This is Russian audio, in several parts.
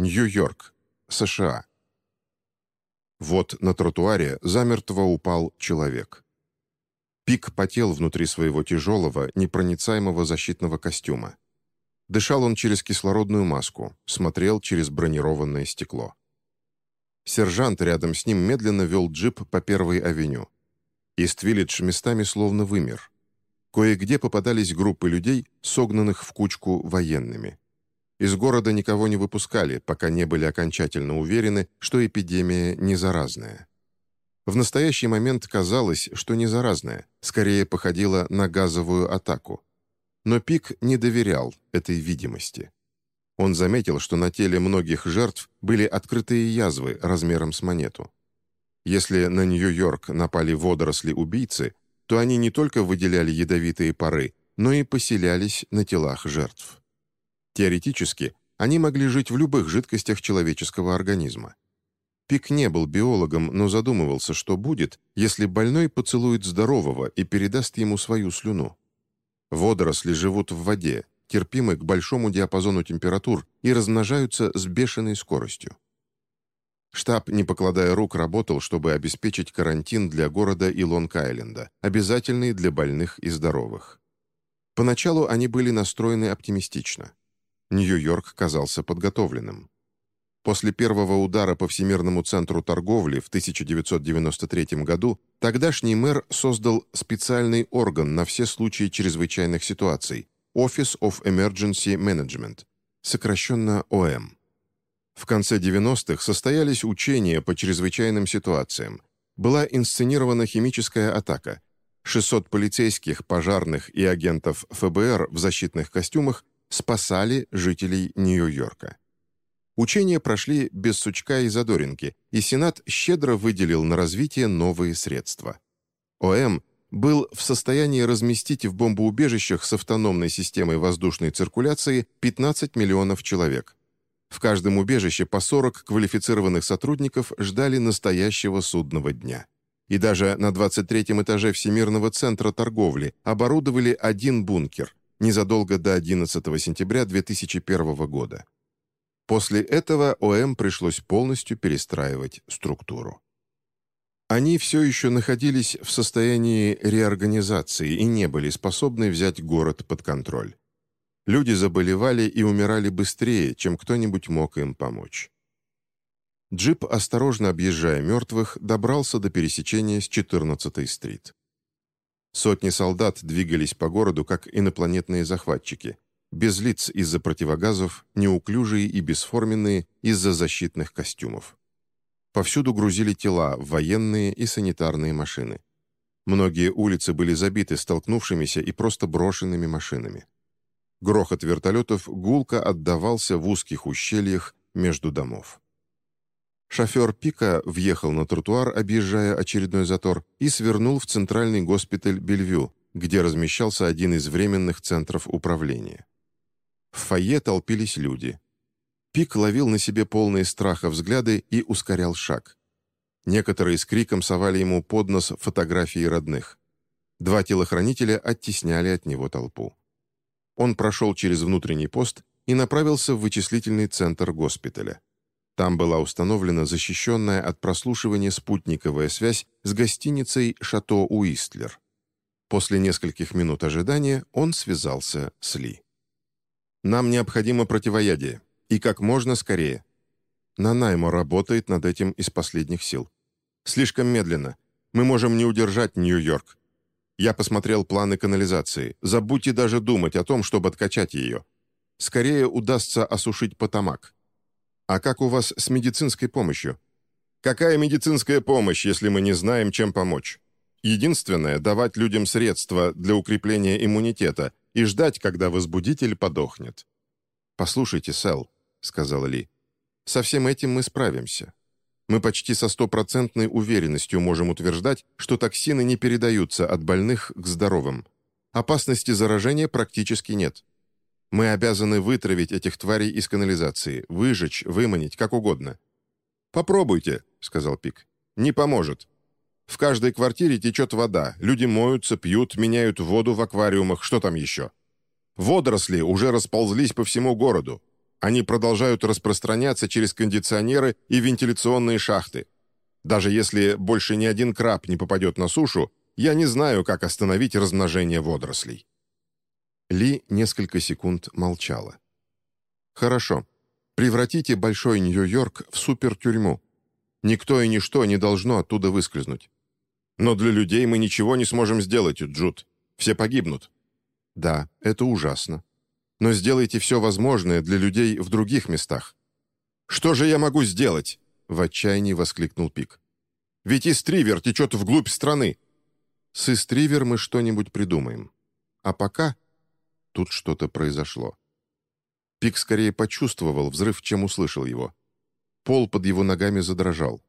Нью-Йорк, США. Вот на тротуаре замертво упал человек. Пик потел внутри своего тяжелого, непроницаемого защитного костюма. Дышал он через кислородную маску, смотрел через бронированное стекло. Сержант рядом с ним медленно вел джип по первой авеню. Ист-Виллидж местами словно вымер. Кое-где попадались группы людей, согнанных в кучку военными. Из города никого не выпускали, пока не были окончательно уверены, что эпидемия не заразная. В настоящий момент казалось, что не заразная, скорее походила на газовую атаку. Но Пик не доверял этой видимости. Он заметил, что на теле многих жертв были открытые язвы размером с монету. Если на Нью-Йорк напали водоросли-убийцы, то они не только выделяли ядовитые пары, но и поселялись на телах жертв. Теоретически, они могли жить в любых жидкостях человеческого организма. Пик не был биологом, но задумывался, что будет, если больной поцелует здорового и передаст ему свою слюну. Водоросли живут в воде, терпимы к большому диапазону температур и размножаются с бешеной скоростью. Штаб, не покладая рук, работал, чтобы обеспечить карантин для города и Лонг-Айленда, обязательный для больных и здоровых. Поначалу они были настроены оптимистично. Нью-Йорк казался подготовленным. После первого удара по Всемирному центру торговли в 1993 году тогдашний мэр создал специальный орган на все случаи чрезвычайных ситуаций – Office of Emergency Management, сокращенно ОМ. В конце 90-х состоялись учения по чрезвычайным ситуациям. Была инсценирована химическая атака. 600 полицейских, пожарных и агентов ФБР в защитных костюмах спасали жителей Нью-Йорка. Учения прошли без сучка и задоринки, и Сенат щедро выделил на развитие новые средства. ОМ был в состоянии разместить в бомбоубежищах с автономной системой воздушной циркуляции 15 миллионов человек. В каждом убежище по 40 квалифицированных сотрудников ждали настоящего судного дня. И даже на 23-м этаже Всемирного центра торговли оборудовали один бункер, незадолго до 11 сентября 2001 года. После этого ОМ пришлось полностью перестраивать структуру. Они все еще находились в состоянии реорганизации и не были способны взять город под контроль. Люди заболевали и умирали быстрее, чем кто-нибудь мог им помочь. Джип, осторожно объезжая мертвых, добрался до пересечения с 14-й стрит. Сотни солдат двигались по городу, как инопланетные захватчики, без лиц из-за противогазов, неуклюжие и бесформенные из-за защитных костюмов. Повсюду грузили тела, военные и санитарные машины. Многие улицы были забиты столкнувшимися и просто брошенными машинами. Грохот вертолетов гулко отдавался в узких ущельях между домов. Шофер Пика въехал на тротуар, объезжая очередной затор, и свернул в центральный госпиталь Бельвю, где размещался один из временных центров управления. В фойе толпились люди. Пик ловил на себе полные страха взгляды и ускорял шаг. Некоторые с криком совали ему под нос фотографии родных. Два телохранителя оттесняли от него толпу. Он прошел через внутренний пост и направился в вычислительный центр госпиталя. Там была установлена защищенная от прослушивания спутниковая связь с гостиницей «Шато Уистлер». После нескольких минут ожидания он связался с Ли. «Нам необходимо противоядие, и как можно скорее. Нанаймо работает над этим из последних сил. Слишком медленно. Мы можем не удержать Нью-Йорк. Я посмотрел планы канализации. Забудьте даже думать о том, чтобы откачать ее. Скорее удастся осушить Потамак. А как у вас с медицинской помощью? Какая медицинская помощь, если мы не знаем, чем помочь? Единственное – давать людям средства для укрепления иммунитета и ждать, когда возбудитель подохнет. «Послушайте, Сэл», — сказала Ли, — «со всем этим мы справимся. Мы почти со стопроцентной уверенностью можем утверждать, что токсины не передаются от больных к здоровым. Опасности заражения практически нет. Мы обязаны вытравить этих тварей из канализации, выжечь, выманить, как угодно. «Попробуйте», — сказал Пик. «Не поможет. В каждой квартире течет вода, люди моются, пьют, меняют воду в аквариумах, что там еще? Водоросли уже расползлись по всему городу. Они продолжают распространяться через кондиционеры и вентиляционные шахты. Даже если больше ни один краб не попадет на сушу, я не знаю, как остановить размножение водорослей». Ли несколько секунд молчала. «Хорошо. Превратите Большой Нью-Йорк в супертюрьму. Никто и ничто не должно оттуда выскользнуть. Но для людей мы ничего не сможем сделать, Джуд. Все погибнут». «Да, это ужасно. Но сделайте все возможное для людей в других местах». «Что же я могу сделать?» — в отчаянии воскликнул Пик. «Ведь Истривер течет вглубь страны». «С Истривер мы что-нибудь придумаем. А пока...» Тут что-то произошло. Пик скорее почувствовал взрыв, чем услышал его. Пол под его ногами задрожал.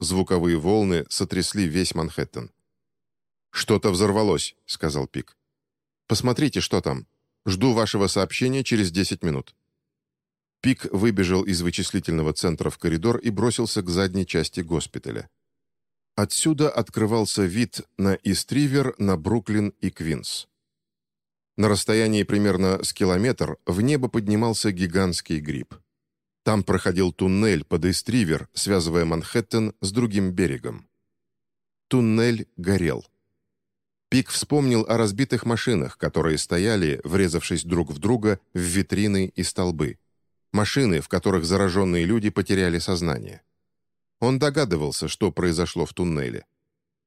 Звуковые волны сотрясли весь Манхэттен. «Что-то взорвалось», — сказал Пик. «Посмотрите, что там. Жду вашего сообщения через 10 минут». Пик выбежал из вычислительного центра в коридор и бросился к задней части госпиталя. Отсюда открывался вид на Истривер, на Бруклин и Квинс. На расстоянии примерно с километр в небо поднимался гигантский гриб. Там проходил туннель под Истривер, связывая Манхэттен с другим берегом. Туннель горел. Пик вспомнил о разбитых машинах, которые стояли, врезавшись друг в друга, в витрины и столбы. Машины, в которых зараженные люди потеряли сознание. Он догадывался, что произошло в туннеле.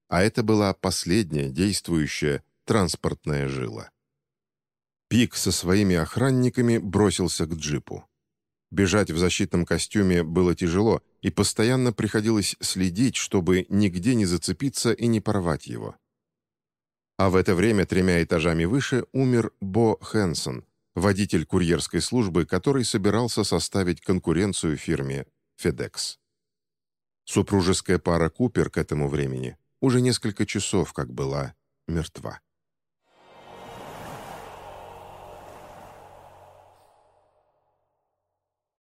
А это была последняя действующая транспортная жила. Пик со своими охранниками бросился к джипу. Бежать в защитном костюме было тяжело, и постоянно приходилось следить, чтобы нигде не зацепиться и не порвать его. А в это время тремя этажами выше умер Бо Хэнсон, водитель курьерской службы, который собирался составить конкуренцию фирме FedEx. Супружеская пара Купер к этому времени уже несколько часов как была мертва.